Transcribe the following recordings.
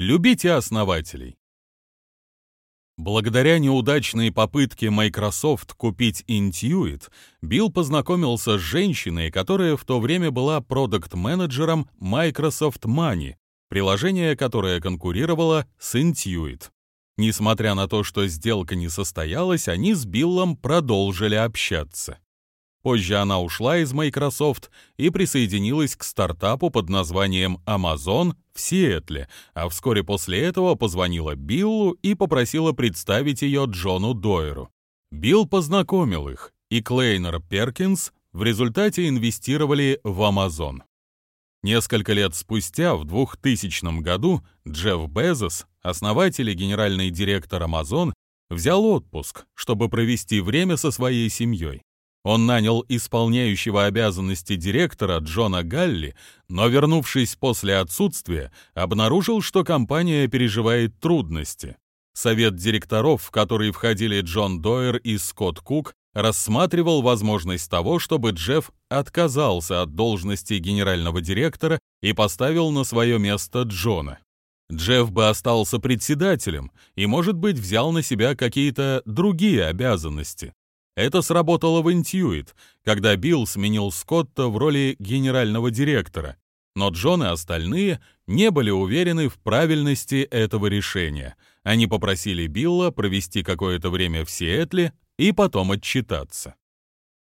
Любите основателей. Благодаря неудачной попытке Microsoft купить Intuit, Билл познакомился с женщиной, которая в то время была продукт-менеджером Microsoft Money, приложение, которое конкурировало с Intuit. Несмотря на то, что сделка не состоялась, они с Биллом продолжили общаться. Позже она ушла из Microsoft и присоединилась к стартапу под названием Amazon в Сиэтле, а вскоре после этого позвонила Биллу и попросила представить ее Джону Дойеру. Билл познакомил их, и Клейнер Перкинс в результате инвестировали в Amazon. Несколько лет спустя, в 2000 году, Джефф Безос, основатель и генеральный директор Amazon, взял отпуск, чтобы провести время со своей семьей. Он нанял исполняющего обязанности директора Джона Галли, но, вернувшись после отсутствия, обнаружил, что компания переживает трудности. Совет директоров, в который входили Джон Дойер и Скотт Кук, рассматривал возможность того, чтобы Джефф отказался от должности генерального директора и поставил на свое место Джона. Джефф бы остался председателем и, может быть, взял на себя какие-то другие обязанности. Это сработало в Intuit, когда Билл сменил Скотта в роли генерального директора, но Джон и остальные не были уверены в правильности этого решения. Они попросили Билла провести какое-то время в Сиэтле и потом отчитаться.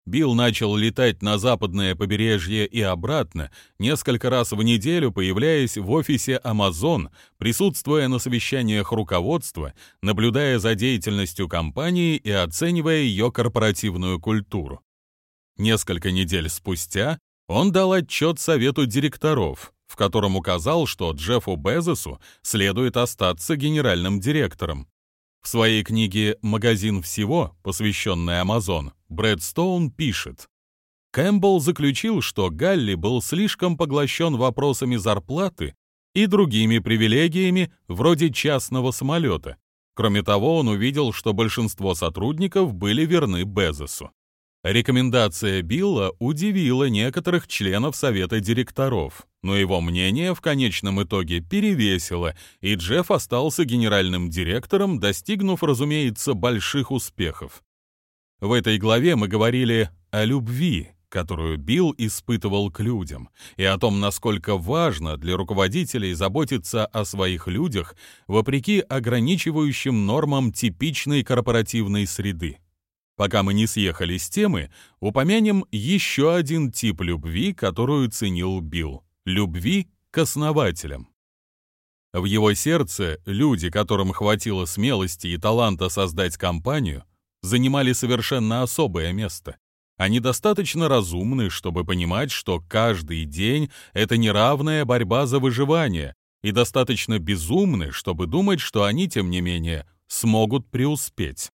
Билл начал летать на западное побережье и обратно, несколько раз в неделю появляясь в офисе Amazon, присутствуя на совещаниях руководства, наблюдая за деятельностью компании и оценивая ее корпоративную культуру. Несколько недель спустя он дал отчет совету директоров, в котором указал, что Джеффу Безосу следует остаться генеральным директором. В своей книге «Магазин всего», посвященной Amazon, Брэд Стоун пишет, Кэмпбелл заключил, что Галли был слишком поглощен вопросами зарплаты и другими привилегиями вроде частного самолета. Кроме того, он увидел, что большинство сотрудников были верны Безосу. Рекомендация Билла удивила некоторых членов совета директоров, но его мнение в конечном итоге перевесило, и Джефф остался генеральным директором, достигнув, разумеется, больших успехов. В этой главе мы говорили о любви, которую Билл испытывал к людям, и о том, насколько важно для руководителей заботиться о своих людях вопреки ограничивающим нормам типичной корпоративной среды. Пока мы не съехали с темы, упомянем еще один тип любви, которую ценил Билл — любви к основателям. В его сердце люди, которым хватило смелости и таланта создать компанию, занимали совершенно особое место. Они достаточно разумны, чтобы понимать, что каждый день — это неравная борьба за выживание, и достаточно безумны, чтобы думать, что они, тем не менее, смогут преуспеть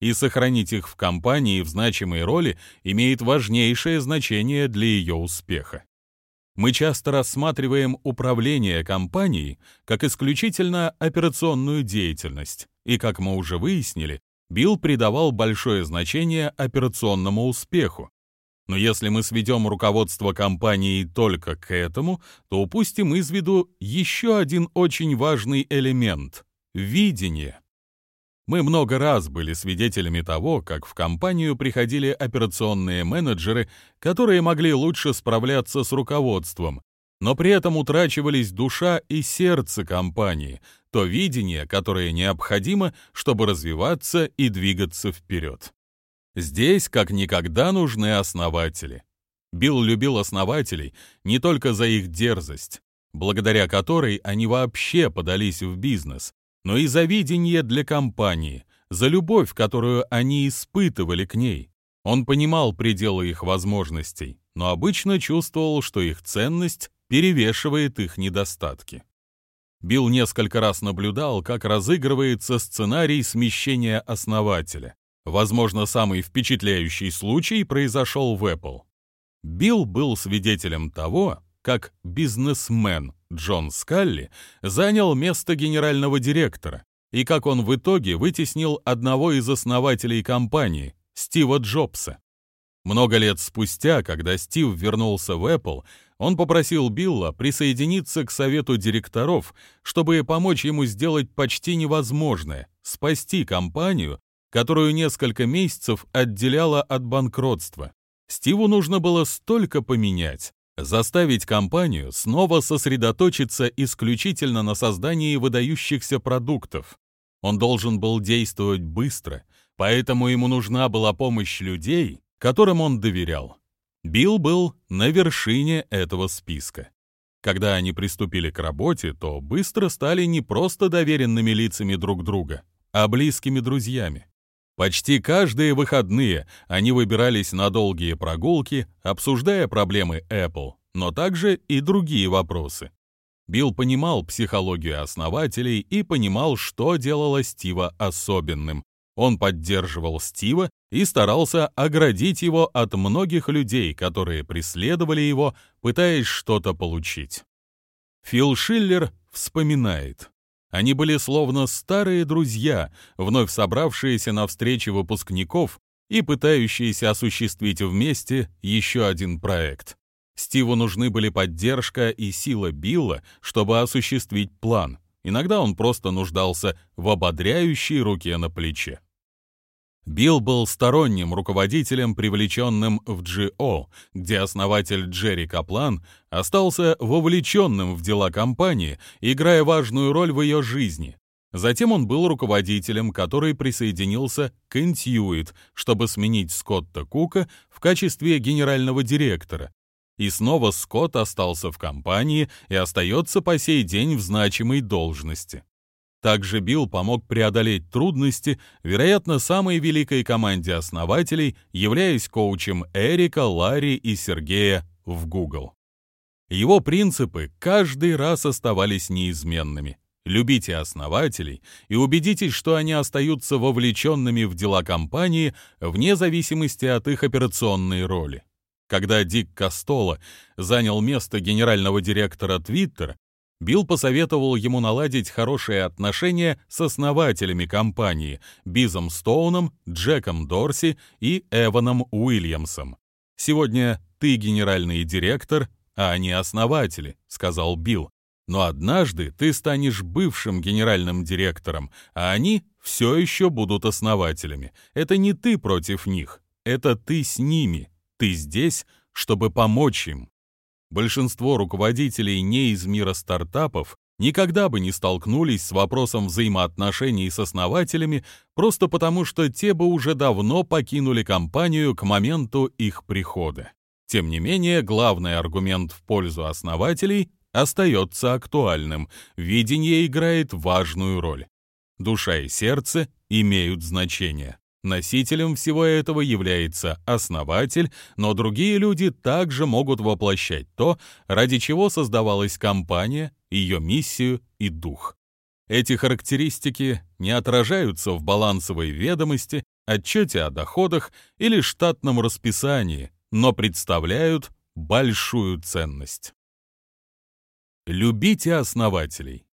и сохранить их в компании в значимой роли имеет важнейшее значение для ее успеха. Мы часто рассматриваем управление компанией как исключительно операционную деятельность, и, как мы уже выяснили, Билл придавал большое значение операционному успеху. Но если мы сведем руководство компанией только к этому, то упустим из виду еще один очень важный элемент — видение. Мы много раз были свидетелями того, как в компанию приходили операционные менеджеры, которые могли лучше справляться с руководством, но при этом утрачивались душа и сердце компании, то видение, которое необходимо, чтобы развиваться и двигаться вперед. Здесь как никогда нужны основатели. Билл любил основателей не только за их дерзость, благодаря которой они вообще подались в бизнес, но и за видение для компании, за любовь, которую они испытывали к ней. Он понимал пределы их возможностей, но обычно чувствовал, что их ценность перевешивает их недостатки. Билл несколько раз наблюдал, как разыгрывается сценарий смещения основателя. Возможно, самый впечатляющий случай произошел в Apple. Билл был свидетелем того, как бизнесмен Джон Скалли занял место генерального директора и как он в итоге вытеснил одного из основателей компании, Стива Джобса. Много лет спустя, когда Стив вернулся в Apple, Он попросил Билла присоединиться к совету директоров, чтобы помочь ему сделать почти невозможное — спасти компанию, которую несколько месяцев отделяла от банкротства. Стиву нужно было столько поменять, заставить компанию снова сосредоточиться исключительно на создании выдающихся продуктов. Он должен был действовать быстро, поэтому ему нужна была помощь людей, которым он доверял. Билл был на вершине этого списка. Когда они приступили к работе, то быстро стали не просто доверенными лицами друг друга, а близкими друзьями. Почти каждые выходные они выбирались на долгие прогулки, обсуждая проблемы Apple, но также и другие вопросы. Билл понимал психологию основателей и понимал, что делало Стива особенным. Он поддерживал Стива и старался оградить его от многих людей, которые преследовали его, пытаясь что-то получить. Фил Шиллер вспоминает. Они были словно старые друзья, вновь собравшиеся на встрече выпускников и пытающиеся осуществить вместе еще один проект. Стиву нужны были поддержка и сила Билла, чтобы осуществить план. Иногда он просто нуждался в ободряющей руке на плече. Билл был сторонним руководителем, привлеченным в GO, где основатель Джерри Каплан остался вовлеченным в дела компании, играя важную роль в ее жизни. Затем он был руководителем, который присоединился к Intuit, чтобы сменить Скотта Кука в качестве генерального директора. И снова Скотт остался в компании и остается по сей день в значимой должности. Также Билл помог преодолеть трудности, вероятно, самой великой команде основателей, являясь коучем Эрика, Ларри и Сергея в Google. Его принципы каждый раз оставались неизменными. Любите основателей и убедитесь, что они остаются вовлеченными в дела компании вне зависимости от их операционной роли. Когда Дик Костола занял место генерального директора Twitter, Билл посоветовал ему наладить хорошие отношения с основателями компании Бизом Стоуном, Джеком Дорси и Эваном Уильямсом. «Сегодня ты генеральный директор, а они основатели», — сказал Билл. «Но однажды ты станешь бывшим генеральным директором, а они все еще будут основателями. Это не ты против них, это ты с ними. Ты здесь, чтобы помочь им». Большинство руководителей не из мира стартапов никогда бы не столкнулись с вопросом взаимоотношений с основателями просто потому, что те бы уже давно покинули компанию к моменту их прихода. Тем не менее, главный аргумент в пользу основателей остается актуальным. Видение играет важную роль. Душа и сердце имеют значение. Носителем всего этого является основатель, но другие люди также могут воплощать то, ради чего создавалась компания, ее миссию и дух. Эти характеристики не отражаются в балансовой ведомости, отчете о доходах или штатном расписании, но представляют большую ценность. Любите основателей.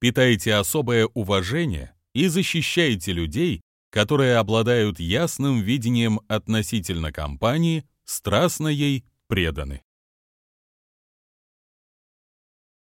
Питайте особое уважение и защищайте людей, которые обладают ясным видением относительно компании, страстно ей преданы.